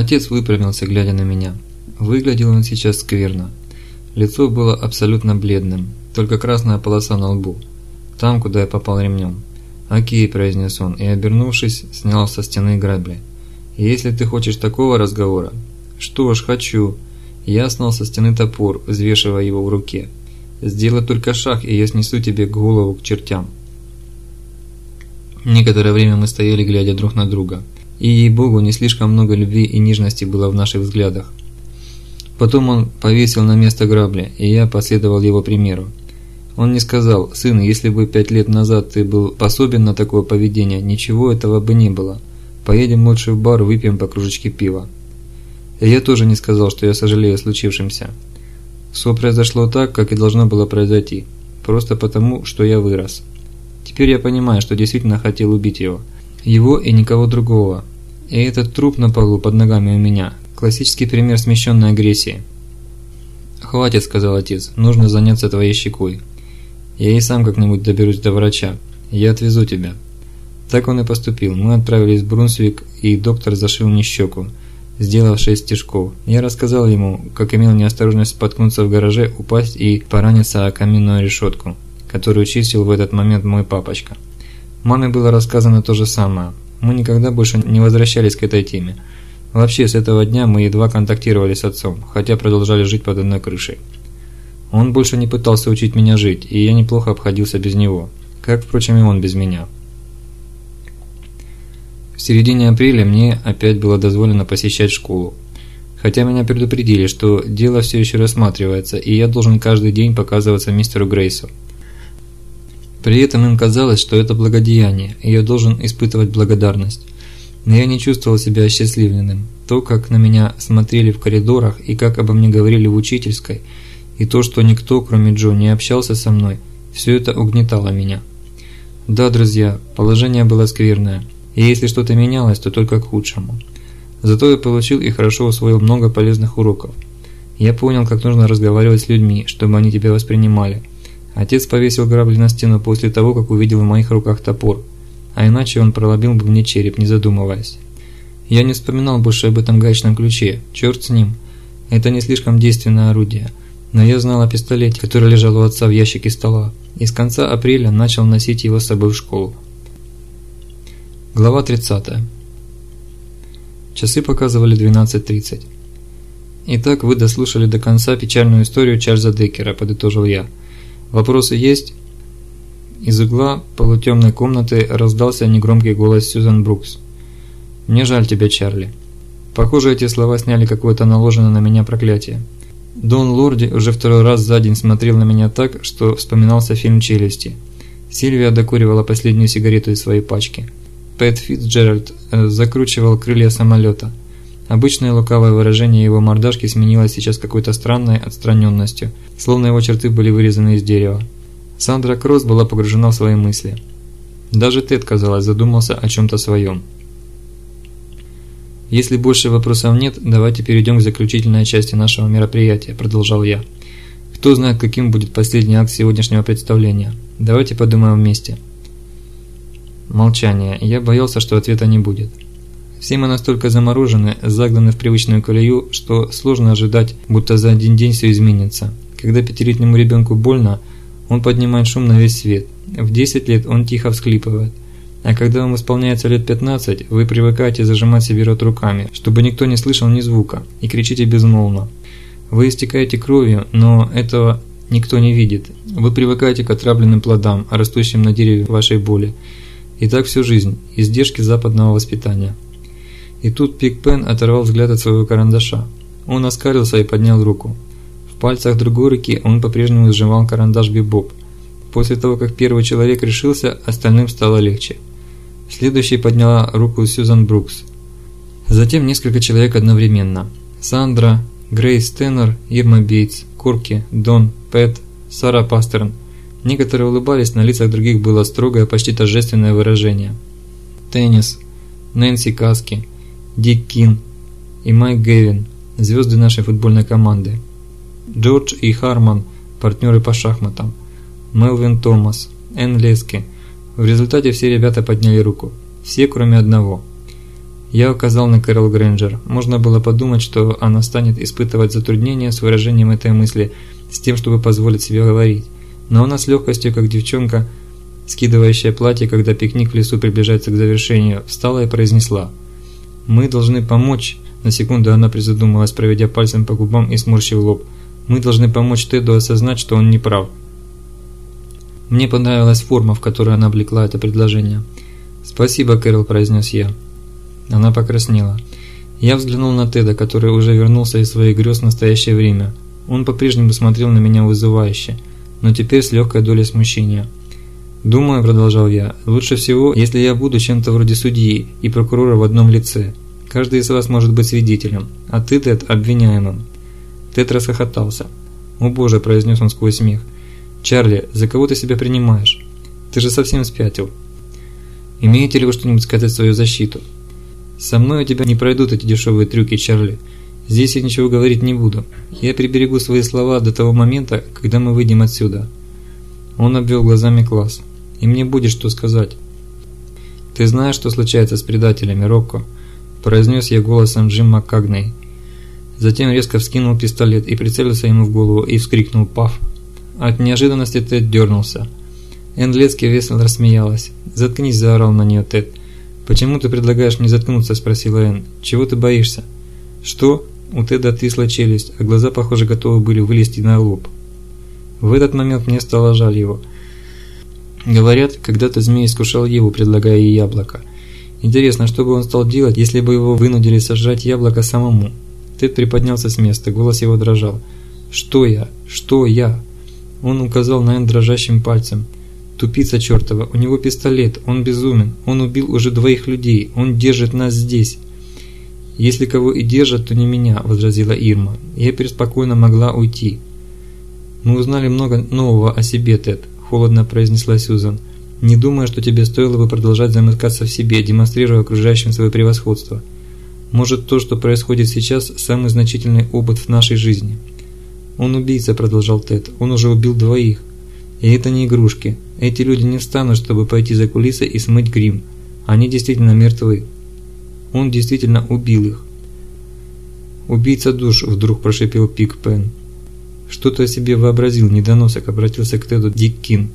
Отец выпрямился, глядя на меня. Выглядел он сейчас скверно. Лицо было абсолютно бледным, только красная полоса на лбу. Там, куда я попал ремнем. «Окей», – произнес он, и, обернувшись, снял со стены грабли. «Если ты хочешь такого разговора...» «Что ж, хочу». Я снял со стены топор, взвешивая его в руке. «Сделай только шаг, и я снесу тебе голову к чертям». Некоторое время мы стояли, глядя друг на друга. И, ей-богу, не слишком много любви и нежности было в наших взглядах. Потом он повесил на место грабли, и я последовал его примеру. Он не сказал, сын, если бы пять лет назад ты был способен на такое поведение, ничего этого бы не было. Поедем лучше в бар, выпьем по кружечке пива. И я тоже не сказал, что я сожалею о случившемся. Все произошло так, как и должно было произойти. Просто потому, что я вырос. Теперь я понимаю, что действительно хотел убить его. Его и никого другого. И этот труп на полу под ногами у меня. Классический пример смещенной агрессии. «Хватит», – сказал отец, – «нужно заняться твоей щекой. Я и сам как-нибудь доберусь до врача. Я отвезу тебя». Так он и поступил. Мы отправились в Брунсвик, и доктор зашил мне щеку, сделав шесть стежков. Я рассказал ему, как имел неосторожность споткнуться в гараже, упасть и пораниться о каминную решетку, которую чистил в этот момент мой папочка. Маме было рассказано то же самое. Мы никогда больше не возвращались к этой теме. Вообще, с этого дня мы едва контактировали с отцом, хотя продолжали жить под одной крышей. Он больше не пытался учить меня жить, и я неплохо обходился без него, как, впрочем, и он без меня. В середине апреля мне опять было дозволено посещать школу. Хотя меня предупредили, что дело все еще рассматривается, и я должен каждый день показываться мистеру Грейсу. При этом им казалось, что это благодеяние, и я должен испытывать благодарность. Но я не чувствовал себя осчастливленным. То, как на меня смотрели в коридорах и как обо мне говорили в учительской, и то, что никто, кроме Джо, не общался со мной, все это угнетало меня. Да, друзья, положение было скверное, и если что-то менялось, то только к худшему. Зато я получил и хорошо усвоил много полезных уроков. Я понял, как нужно разговаривать с людьми, чтобы они тебя воспринимали. Отец повесил грабли на стену после того, как увидел в моих руках топор, а иначе он проломил бы мне череп, не задумываясь. Я не вспоминал больше об этом гаечном ключе, черт с ним. Это не слишком действенное орудие. Но я знал о пистолете, который лежал у отца в ящике стола, и с конца апреля начал носить его с собой в школу. Глава 30. Часы показывали 12.30. Итак, вы дослушали до конца печальную историю Чарльза Деккера, подытожил я. Вопросы есть? Из угла полутемной комнаты раздался негромкий голос Сьюзан Брукс. «Мне жаль тебя, Чарли». Похоже, эти слова сняли какое-то наложенное на меня проклятие. Дон Лорди уже второй раз за день смотрел на меня так, что вспоминался фильм «Челюсти». Сильвия докуривала последнюю сигарету из своей пачки. Пэт Фитцджеральд э, закручивал крылья самолета. Обычное лукавое выражение его мордашки сменилось сейчас какой-то странной отстраненностью, словно его черты были вырезаны из дерева. Сандра Кросс была погружена в свои мысли. Даже Тед, казалось, задумался о чем-то своем. «Если больше вопросов нет, давайте перейдем к заключительной части нашего мероприятия», – продолжал я. «Кто знает, каким будет последний акт сегодняшнего представления? Давайте подумаем вместе». Молчание. Я боялся, что ответа не будет. Все мы настолько заморожены, загнаны в привычную колею, что сложно ожидать, будто за один день все изменится. Когда пятилетнему ребенку больно, он поднимает шум на весь свет. В 10 лет он тихо всклипывает. А когда вам исполняется лет 15, вы привыкаете зажимать себе рот руками, чтобы никто не слышал ни звука, и кричите безмолвно. Вы истекаете кровью, но этого никто не видит. Вы привыкаете к отравленным плодам, растущим на дереве вашей боли. И так всю жизнь, издержки западного воспитания. И тут Пик Пен оторвал взгляд от своего карандаша. Он оскалился и поднял руку. В пальцах другой руки он по-прежнему сжимал карандаш Бибоп. После того, как первый человек решился, остальным стало легче. Следующей подняла руку Сьюзан Брукс. Затем несколько человек одновременно. Сандра, Грейс Теннер, Ирма Бейтс, Курки, Дон, Пэт, Сара Пастерн. Некоторые улыбались, на лицах других было строгое, почти торжественное выражение. Теннис, Нэнси Каски, Дик Кин и Майк Гэвин, звезды нашей футбольной команды. Джордж и Харман, партнеры по шахматам. Мелвин Томас, Энн Лески. В результате все ребята подняли руку. Все, кроме одного. Я указал на Кэрол Грэнджер. Можно было подумать, что она станет испытывать затруднения с выражением этой мысли, с тем, чтобы позволить себе говорить. Но она с легкостью, как девчонка, скидывающая платье, когда пикник в лесу приближается к завершению, встала и произнесла. «Мы должны помочь...» На секунду она призадумалась, проведя пальцем по губам и сморщив лоб. «Мы должны помочь Теду осознать, что он не прав». Мне понравилась форма, в которой она облекла это предложение. «Спасибо, Кэрол», – произнес я. Она покраснела. Я взглянул на Теда, который уже вернулся из своих грез в настоящее время. Он по-прежнему смотрел на меня вызывающе, но теперь с легкой долей смущения. «Думаю», – продолжал я, – «лучше всего, если я буду чем-то вроде судьи и прокурора в одном лице. Каждый из вас может быть свидетелем, а ты, Тед, обвиняемым». Тед расхохотался. «О боже», – произнес он сквозь смех. «Чарли, за кого ты себя принимаешь? Ты же совсем спятил». «Имеете ли вы что-нибудь сказать в свою защиту?» «Со мной у тебя не пройдут эти дешевые трюки, Чарли. Здесь я ничего говорить не буду. Я приберегу свои слова до того момента, когда мы выйдем отсюда». Он обвел глазами класс. «И мне будет что сказать». «Ты знаешь, что случается с предателями, Рокко?» Произнес я голосом Джим МакКагней. Затем резко вскинул пистолет и прицелился ему в голову и вскрикнул «Паф!». От неожиданности Тед дернулся. Энн весело рассмеялась. «Заткнись!» – заорал на нее Тед. «Почему ты предлагаешь мне заткнуться?» – спросила Энн. «Чего ты боишься?» «Что?» У Теда отвисла челюсть, а глаза, похоже, готовы были вылезти на лоб. В этот момент мне стало жаль его. Говорят, когда-то змей искушал Еву, предлагая ей яблоко. Интересно, что бы он стал делать, если бы его вынудили сожрать яблоко самому? Тед приподнялся с места, голос его дрожал. «Что я? Что я?» Он указал на Энн дрожащим пальцем. «Тупица чертова, у него пистолет, он безумен, он убил уже двоих людей, он держит нас здесь». «Если кого и держат, то не меня», – возразила Ирма. «Я преспокойно могла уйти». «Мы узнали много нового о себе, Тед», – холодно произнесла Сьюзан. «Не думаю, что тебе стоило бы продолжать замыкаться в себе, демонстрируя окружающим свое превосходство. Может, то, что происходит сейчас, самый значительный опыт в нашей жизни». «Он убийца», – продолжал Тед. «Он уже убил двоих. И это не игрушки. Эти люди не встанут, чтобы пойти за кулисы и смыть грим. Они действительно мертвы. Он действительно убил их». «Убийца душ», – вдруг прошипел Пик Пен. «Что ты о себе вообразил, недоносок?» – обратился к Теду Дик Кин.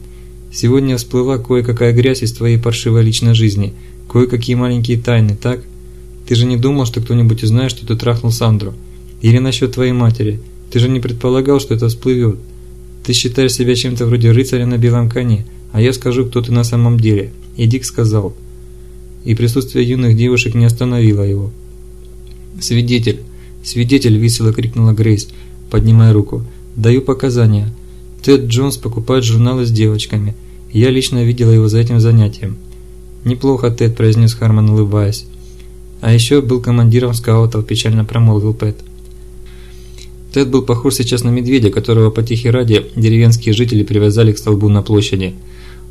«Сегодня всплыла кое-какая грязь из твоей паршивой личной жизни, кое-какие маленькие тайны, так? Ты же не думал, что кто-нибудь узнает, что ты трахнул Сандру? Или насчет твоей матери?» Ты же не предполагал, что это всплывет. Ты считаешь себя чем-то вроде рыцаря на белом коне, а я скажу, кто ты на самом деле. И Дик сказал. И присутствие юных девушек не остановило его. «Свидетель! Свидетель!» – весело крикнула Грейс, поднимая руку. «Даю показания. Тед Джонс покупает журналы с девочками. Я лично видела его за этим занятием». «Неплохо, Тед», – произнес Харман, улыбаясь. «А еще был командиром скаутов», – печально промолвил Пэт. Тед был похож сейчас на медведя, которого по тихе ради деревенские жители привязали к столбу на площади.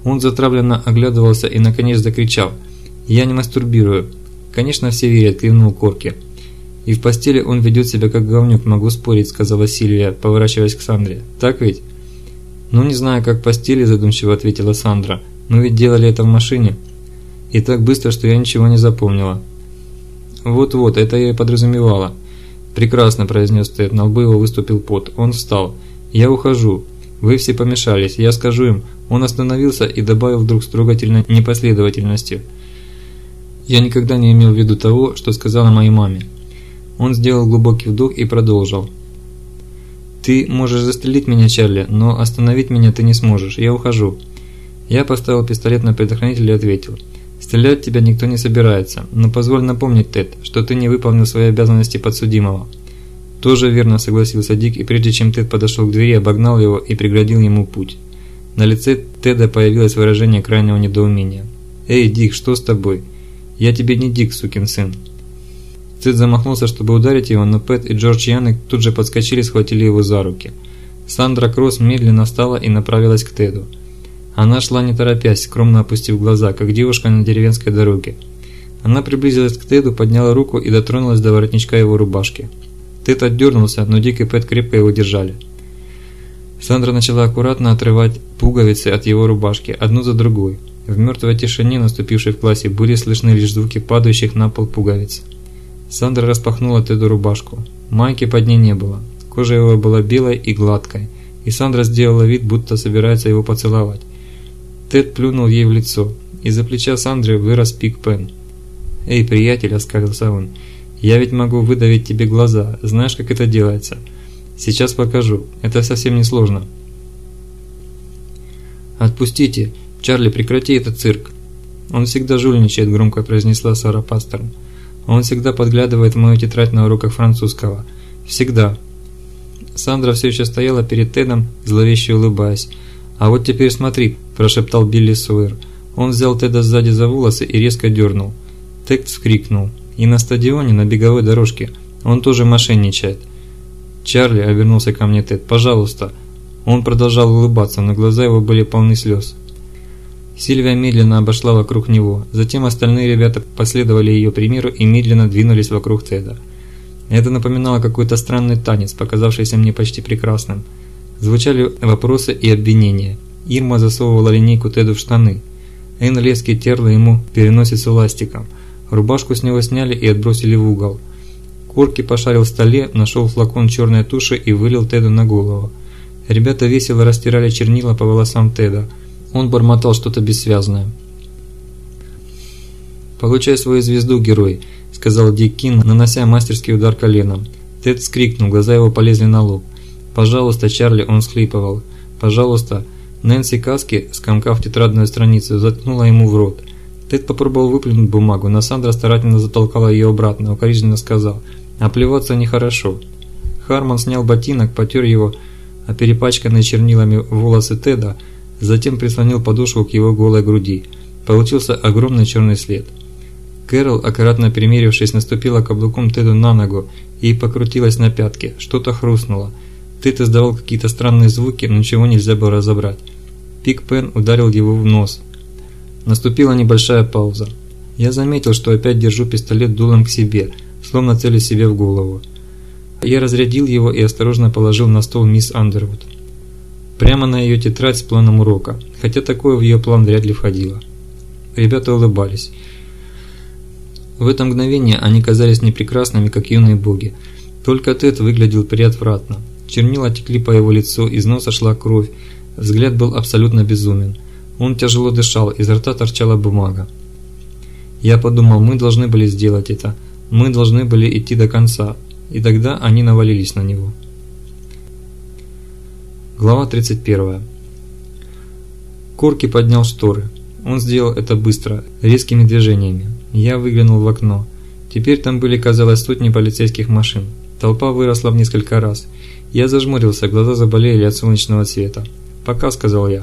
Он затравленно оглядывался и наконец закричал «Я не мастурбирую». «Конечно, все верят», – кивнул Корки. «И в постели он ведет себя как говнюк, могу спорить», – сказала Сильвия, поворачиваясь к Сандре. «Так ведь?» «Ну, не знаю, как постели», – задумчиво ответила Сандра. «Мы ведь делали это в машине». «И так быстро, что я ничего не запомнила». «Вот-вот, это я и подразумевала». «Прекрасно», – произнес Тед, на лбу его выступил пот. Он встал. «Я ухожу. Вы все помешались. Я скажу им». Он остановился и добавил вдруг с трогательной непоследовательностью. «Я никогда не имел в виду того, что сказала моей маме». Он сделал глубокий вдох и продолжил. «Ты можешь застрелить меня, Чарли, но остановить меня ты не сможешь. Я ухожу». Я поставил пистолет на предохранитель и ответил – Стрелять тебя никто не собирается, но позволь напомнить, Тед, что ты не выполнил свои обязанности подсудимого». «Тоже верно», – согласился Дик, и прежде чем Тед подошел к двери, обогнал его и преградил ему путь. На лице Теда появилось выражение крайнего недоумения. «Эй, Дик, что с тобой? Я тебе не Дик, сукин сын». Тед замахнулся, чтобы ударить его, но Пэт и Джордж Янек тут же подскочили и схватили его за руки. Сандра Кросс медленно встала и направилась к Теду. Она шла не торопясь, скромно опустив глаза, как девушка на деревенской дороге. Она приблизилась к Теду, подняла руку и дотронулась до воротничка его рубашки. Тед отдернулся, но Дик и Пэт крепко его держали. Сандра начала аккуратно отрывать пуговицы от его рубашки, одну за другой. В мертвой тишине, наступившей в классе, были слышны лишь звуки падающих на пол пуговиц. Сандра распахнула Теду рубашку. Майки под ней не было. Кожа его была белой и гладкой, и Сандра сделала вид, будто собирается его поцеловать. Тед плюнул ей в лицо. Из-за плеча Сандры вырос Пик Пен. «Эй, приятель», – оскалился он, – «я ведь могу выдавить тебе глаза. Знаешь, как это делается?» «Сейчас покажу. Это совсем не сложно». «Отпустите! Чарли, прекрати этот цирк!» «Он всегда жульничает», – громко произнесла Сара Пастерн. «Он всегда подглядывает в мою тетрадь на уроках французского. Всегда». Сандра все еще стояла перед Тедом, зловеще улыбаясь. «А вот теперь смотри», – прошептал Билли Суэр. Он взял Теда сзади за волосы и резко дернул. Тед вскрикнул. И на стадионе, на беговой дорожке. Он тоже мошенничает. «Чарли», – обернулся ко мне Тед, – «пожалуйста». Он продолжал улыбаться, но глаза его были полны слез. Сильвия медленно обошла вокруг него, затем остальные ребята последовали ее примеру и медленно двинулись вокруг Теда. Это напоминало какой-то странный танец, показавшийся мне почти прекрасным. Звучали вопросы и обвинения. Ирма засовывала линейку Теду в штаны. Энн Лески терла ему переносицу ластиком. Рубашку с него сняли и отбросили в угол. Корки пошарил в столе, нашел флакон черной туши и вылил Теду на голову. Ребята весело растирали чернила по волосам Теда. Он бормотал что-то бессвязное. «Получай свою звезду, герой», – сказал Дик Кин, нанося мастерский удар коленом. Тед вскрикнул, глаза его полезли на лоб. «Пожалуйста, Чарли», – он схлипывал. «Пожалуйста». Нэнси Каски, скомкав тетрадную страницу, заткнула ему в рот. Тед попробовал выплюнуть бумагу, но Сандра старательно затолкала ее обратно, укоризненно сказал «А плеваться нехорошо». Харман снял ботинок, потер его, а перепачканные чернилами волосы Теда, затем прислонил подошву к его голой груди. Получился огромный черный след. Кэрол, аккуратно примерившись, наступила каблуком Теду на ногу и покрутилась на пятке. Что-то хрустнуло. Тед издавал какие-то странные звуки, но ничего нельзя было разобрать. Пик Пен ударил его в нос. Наступила небольшая пауза. Я заметил, что опять держу пистолет дулом к себе, словно цели себе в голову. Я разрядил его и осторожно положил на стол мисс Андервуд. Прямо на ее тетрадь с планом урока, хотя такое в ее план вряд ли входило. Ребята улыбались. В это мгновение они казались непрекрасными, как юные боги. Только Тед выглядел приотвратно. Чернила текли по его лицу, из носа шла кровь, взгляд был абсолютно безумен. Он тяжело дышал, из рта торчала бумага. Я подумал, мы должны были сделать это. Мы должны были идти до конца, и тогда они навалились на него. Глава 31. Корки поднял шторы. Он сделал это быстро, резкими движениями. Я выглянул в окно. Теперь там были, казалось, сотни полицейских машин. Толпа выросла в несколько раз. Я зажмурился, глаза заболели от солнечного света. «Пока», — сказал я.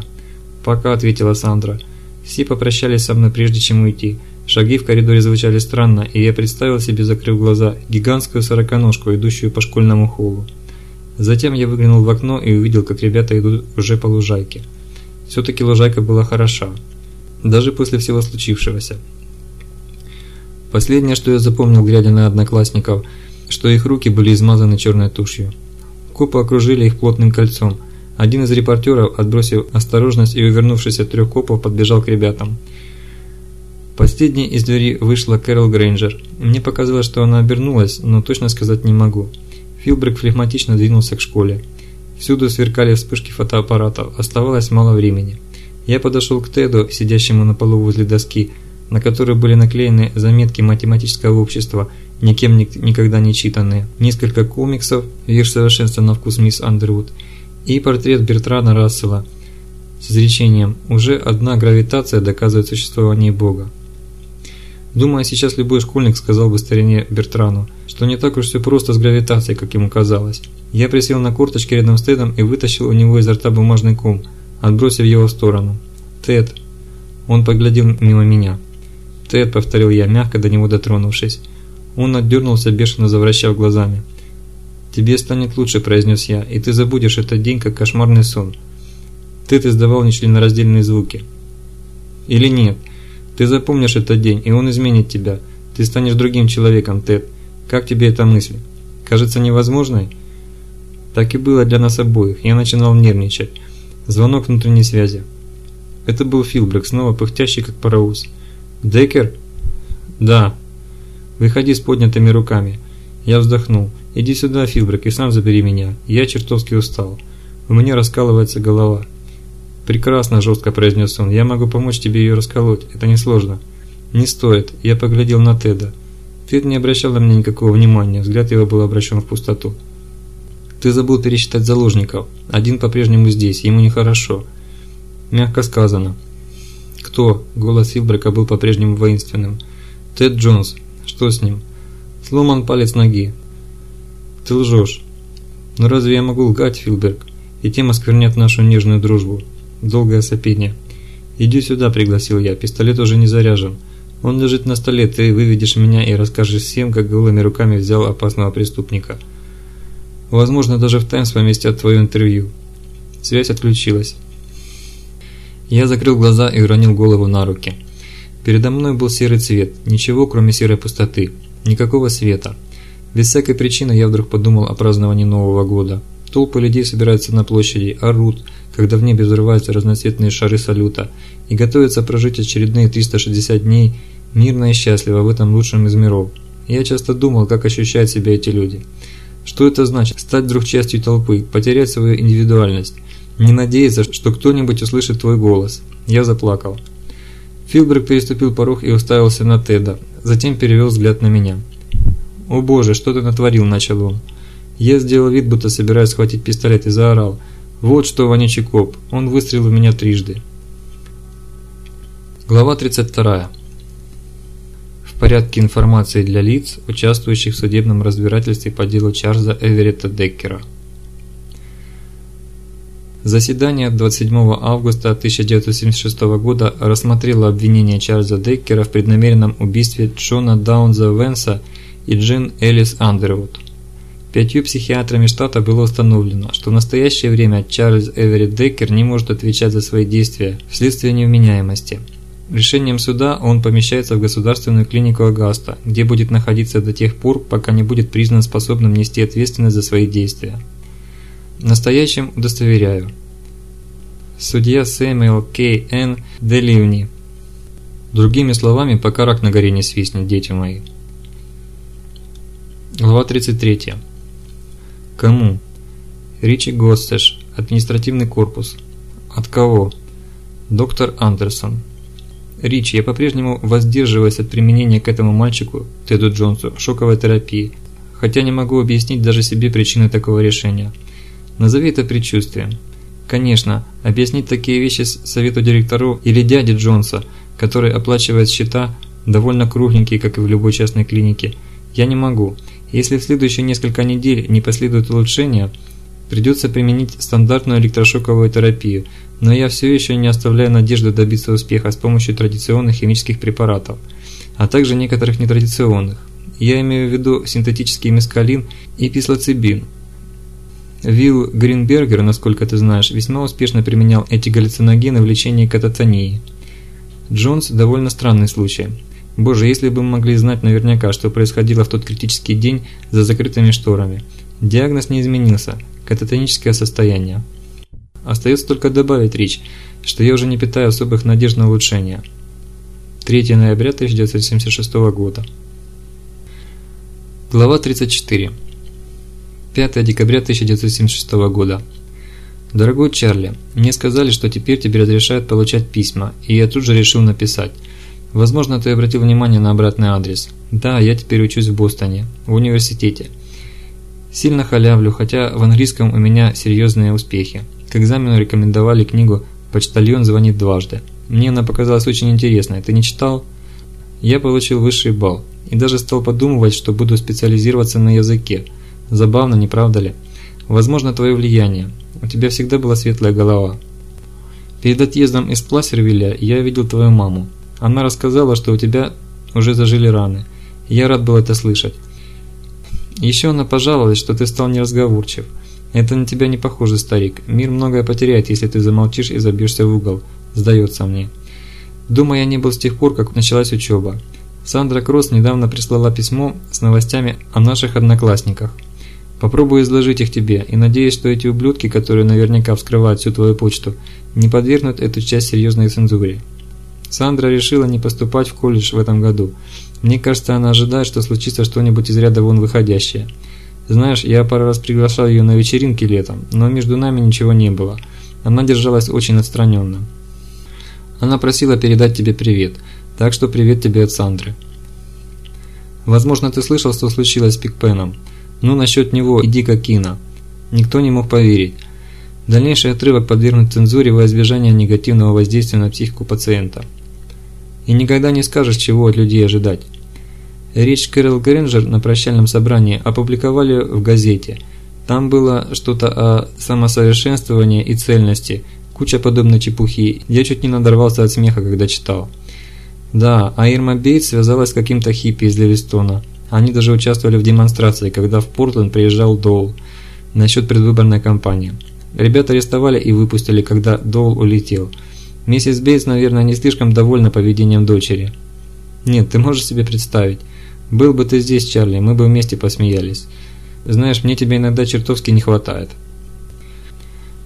«Пока», — ответила Сандра. Все попрощались со мной, прежде чем уйти. Шаги в коридоре звучали странно, и я представил себе, закрыв глаза, гигантскую сороконожку, идущую по школьному холлу. Затем я выглянул в окно и увидел, как ребята идут уже по лужайке. Все-таки лужайка была хороша. Даже после всего случившегося. Последнее, что я запомнил, глядя на одноклассников, что их руки были измазаны черной тушью. Копы окружили их плотным кольцом. Один из репортеров, отбросив осторожность и увернувшись от трех копов, подбежал к ребятам. Последней из двери вышла Кэрол Грейнджер. Мне показалось, что она обернулась, но точно сказать не могу. Филбрик флегматично двинулся к школе. Всюду сверкали вспышки фотоаппаратов, оставалось мало времени. Я подошел к Теду, сидящему на полу возле доски, на которой были наклеены заметки математического общества, никем никогда не читанные, несколько комиксов, вещь совершенства на вкус мисс Андервуд, и портрет Бертрана Рассела с изречением «Уже одна гравитация доказывает существование Бога». Думаю, сейчас любой школьник сказал бы старине Бертрану, что не так уж все просто с гравитацией, как ему казалось. Я присел на корточки рядом с Тедом и вытащил у него изо рта бумажный ком, отбросив его в сторону. «Тед!» Он поглядел мимо меня. «Тед!» – повторил я, мягко до него дотронувшись. Он отдернулся, бешено завращав глазами. «Тебе станет лучше», – произнес я, – «и ты забудешь этот день, как кошмарный сон». Тед издавал нечленораздельные звуки. «Или нет?» Ты запомнишь этот день, и он изменит тебя. Ты станешь другим человеком, Тед. Как тебе эта мысль? Кажется невозможной? Так и было для нас обоих. Я начинал нервничать. Звонок внутренней связи. Это был Филбрек, снова пыхтящий, как паровоз. «Деккер?» «Да». «Выходи с поднятыми руками». Я вздохнул. «Иди сюда, Филбрек, и сам забери меня. Я чертовски устал. У меня раскалывается голова». «Прекрасно», – жестко произнес он. «Я могу помочь тебе ее расколоть. Это несложно». «Не стоит». Я поглядел на Теда. Тед не обращал на меня никакого внимания. Взгляд его был обращен в пустоту. «Ты забыл пересчитать заложников. Один по-прежнему здесь. Ему нехорошо». Мягко сказано. «Кто?» – голос Филбрека был по-прежнему воинственным. «Тед Джонс. Что с ним?» «Сломан палец ноги». «Ты лжешь». «Но разве я могу лгать, Филберг? И тем осквернять нашу нежную дружбу?» Долгое сопение. «Иди сюда», – пригласил я. «Пистолет уже не заряжен. Он лежит на столе. Ты выведешь меня и расскажешь всем, как голыми руками взял опасного преступника. Возможно, даже в «Таймс» поместят твое интервью». Связь отключилась. Я закрыл глаза и уронил голову на руки. Передо мной был серый цвет, ничего кроме серой пустоты, никакого света. Без всякой причины я вдруг подумал о праздновании Нового года. Толпы людей собираются на площади, орут, когда в небе взрываются разноцветные шары салюта, и готовятся прожить очередные 360 дней мирно и счастливо в этом лучшем из миров. Я часто думал, как ощущают себя эти люди. Что это значит? Стать вдруг частью толпы, потерять свою индивидуальность, не надеяться, что кто-нибудь услышит твой голос. Я заплакал. Филберг переступил порог и уставился на Теда, затем перевел взгляд на меня. «О боже, что ты натворил?» – начал он. Я сделал вид, будто собираюсь схватить пистолет и заорал. «Вот что, вонючий коп, он выстрелил в меня трижды». Глава 32. В порядке информации для лиц, участвующих в судебном разбирательстве по делу Чарльза Эверетта Деккера. Заседание 27 августа 1976 года рассмотрело обвинение Чарльза Деккера в преднамеренном убийстве Джона Даунза Венса и Джин Элис Андервуд. Пятью психиатрами штата было установлено, что в настоящее время Чарльз Эверетт Деккер не может отвечать за свои действия вследствие невменяемости. Решением суда он помещается в государственную клинику Агаста, где будет находиться до тех пор, пока не будет признан способным нести ответственность за свои действия. Настоящим удостоверяю. Судья Сэмюэл Кей Н. Деливни. Другими словами, пока рак на горе не свистнет, дети мои. Глава 33. Кому? Ричи Гостеш, административный корпус. От кого? Доктор Андерсон. Ричи, я по-прежнему воздерживаюсь от применения к этому мальчику, Теду Джонсу, шоковой терапии, хотя не могу объяснить даже себе причины такого решения. Назови это предчувствием. Конечно, объяснить такие вещи совету директору или дяде Джонса, который оплачивает счета, довольно кругленькие, как и в любой частной клинике, я не могу. Если в следующие несколько недель не последует улучшения, придется применить стандартную электрошоковую терапию, но я все еще не оставляю надежды добиться успеха с помощью традиционных химических препаратов, а также некоторых нетрадиционных. Я имею в виду синтетический мескалин и пислоцибин – Вилл Гринбергер, насколько ты знаешь, весьма успешно применял эти галлюциногены в лечении кататонии. Джонс – довольно странный случай. Боже, если бы мы могли знать наверняка, что происходило в тот критический день за закрытыми шторами. Диагноз не изменился – кататоническое состояние. Остается только добавить, Рич, что я уже не питаю особых надежд на улучшение. 3 ноября 1976 года. Глава 34. 5 декабря 1976 года. Дорогой Чарли, мне сказали, что теперь тебе разрешают получать письма, и я тут же решил написать. Возможно, ты обратил внимание на обратный адрес. Да, я теперь учусь в Бостоне, в университете. Сильно халявлю, хотя в английском у меня серьезные успехи. К экзамену рекомендовали книгу «Почтальон звонит дважды». Мне она показалась очень интересной. Ты не читал? Я получил высший балл и даже стал подумывать, что буду специализироваться на языке – Забавно, не правда ли? Возможно, твое влияние. У тебя всегда была светлая голова. Перед отъездом из Пласервилля я видел твою маму. Она рассказала, что у тебя уже зажили раны. Я рад был это слышать. Еще она пожаловалась, что ты стал неразговорчив. Это на тебя не похоже, старик. Мир многое потеряет, если ты замолчишь и забьешься в угол. Сдается мне. Дома я не был с тех пор, как началась учеба. Сандра Кросс недавно прислала письмо с новостями о наших одноклассниках. Попробую изложить их тебе, и надеюсь, что эти ублюдки, которые наверняка вскрывают всю твою почту, не подвергнут эту часть серьезной цензуре. Сандра решила не поступать в колледж в этом году. Мне кажется, она ожидает, что случится что-нибудь из ряда вон выходящее. Знаешь, я пару раз приглашал ее на вечеринки летом, но между нами ничего не было. Она держалась очень отстраненно. Она просила передать тебе привет, так что привет тебе от Сандры. Возможно, ты слышал, что случилось с Пикпеном. Ну, насчет него иди как кино. Никто не мог поверить. Дальнейший отрывок подвергнут цензуре во избежание негативного воздействия на психику пациента. И никогда не скажешь, чего от людей ожидать. Речь Кэрол Грэнджер на прощальном собрании опубликовали в газете. Там было что-то о самосовершенствовании и цельности, куча подобной чепухи. Я чуть не надорвался от смеха, когда читал. Да, а Ирма Бейтс связалась с каким-то хиппи из Левистона. Они даже участвовали в демонстрации, когда в Портленд приезжал Доул насчет предвыборной кампании. Ребята арестовали и выпустили, когда Доул улетел. Миссис Бейтс, наверное, не слишком довольна поведением дочери. Нет, ты можешь себе представить. Был бы ты здесь, Чарли, мы бы вместе посмеялись. Знаешь, мне тебя иногда чертовски не хватает.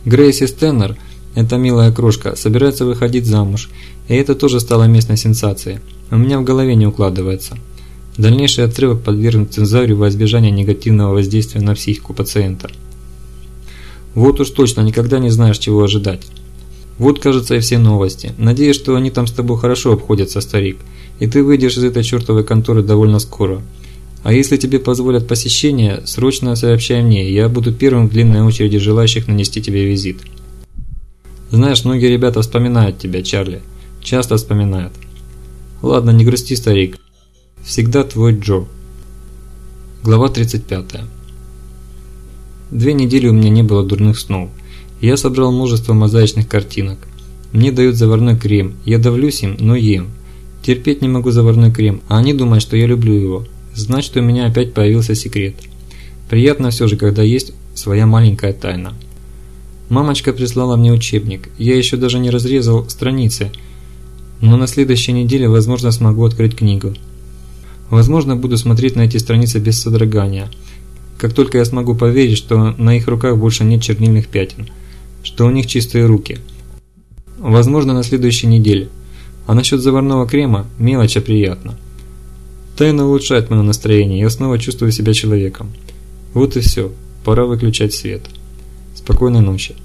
Грейси Стеннер, эта милая крошка, собирается выходить замуж, и это тоже стало местной сенсацией. У меня в голове не укладывается. Дальнейший отрывок подвергнут цензуре во избежание негативного воздействия на психику пациента. Вот уж точно никогда не знаешь, чего ожидать. Вот, кажется, и все новости. Надеюсь, что они там с тобой хорошо обходятся, старик, и ты выйдешь из этой чертовой конторы довольно скоро. А если тебе позволят посещение, срочно сообщай мне, я буду первым в длинной очереди желающих нанести тебе визит. Знаешь, многие ребята вспоминают тебя, Чарли. Часто вспоминают. Ладно, не грусти, старик. Всегда твой Джо. Глава 35. Две недели у меня не было дурных снов. Я собрал множество мозаичных картинок. Мне дают заварной крем, я давлюсь им, но ем. Терпеть не могу заварной крем, а они думают, что я люблю его. Значит, у меня опять появился секрет. Приятно все же, когда есть своя маленькая тайна. Мамочка прислала мне учебник. Я еще даже не разрезал страницы, но на следующей неделе, возможно, смогу открыть книгу. Возможно, буду смотреть на эти страницы без содрогания. Как только я смогу поверить, что на их руках больше нет чернильных пятен, что у них чистые руки. Возможно, на следующей неделе. А насчет заварного крема – мелочь, а приятно. Тайна улучшает мое настроение, я снова чувствую себя человеком. Вот и все, пора выключать свет. Спокойной ночи.